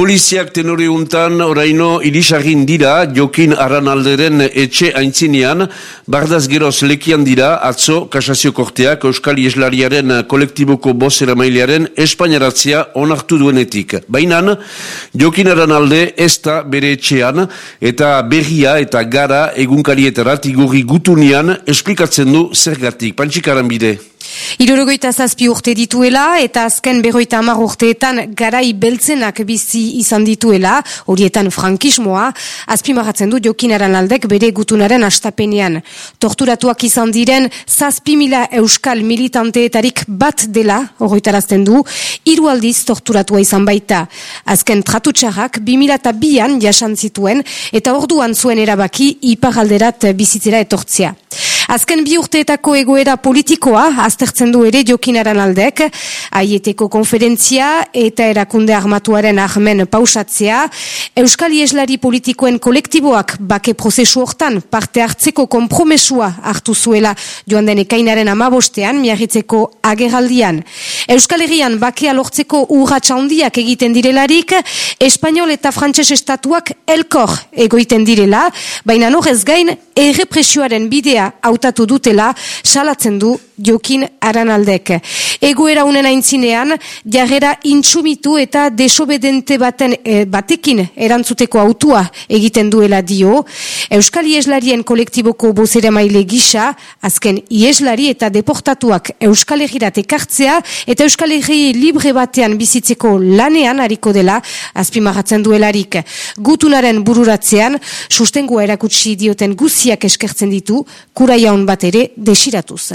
Poliziak tenore untan oraino irisagin dira Jokin Aranalderen etxe aintzinean, bardaz geroz lekian dira atzo kasazio korteak Euskal Ieslariaren kolektiboko bozera mailearen Espainaratzea onartu duenetik. Baina Jokin Aranalde ez da bere etxean eta berria eta gara egunkarietarat igurri gutunian esplikatzen du zergatik. Pantsikaran bide. Irurogoita zazpi urte dituela eta azken berroita amar urteetan garai beltzenak bizi izan dituela, horietan frankismoa, azpimaratzen du jokinaren aldek bere gutunaren astapenean. Torturatuak izan diren zazpi mila euskal militanteetarik bat dela, horretarazten du, hiru aldiz torturatua izan baita. Azken tratutxarrak bi mila eta bian jasan zituen eta orduan zuen erabaki iparalderat bizitzera etortzea. Azken bi urteetako egoera politikoa aztertzen du ere jokinaran aldek, aieteko konferentzia eta erakunde armatuaren ahmen pausatzea, Euskal Ieslari politikoen kolektiboak bake prozesu hortan parte hartzeko kompromesua hartu zuela joan den ekainaren amabostean, miarritzeko ageraldian. Euskal Herrian bakea lortzeko urratxa handiak egiten direlarik, Espainol eta Frantses estatuak elkor egoiten direla, baina norez gain errepresioaren bidea hautatu dutela salatzen du jokin aranaldek. Egoera unen aintzinean, jarrera intsumitu eta desobedente baten e, batekin erantzuteko autua egiten duela dio. Euskal Ieslarien kolektiboko bozere maile gisa, azken Ieslari eta deportatuak Euskal Herrirat ekartzea eta Euskal Herri libre batean bizitzeko lanean hariko dela, azpimarratzen duelarik. Gutunaren bururatzean, sustengua erakutsi dioten guziak eskertzen ditu, kuraia jaun bat ere desiratuz.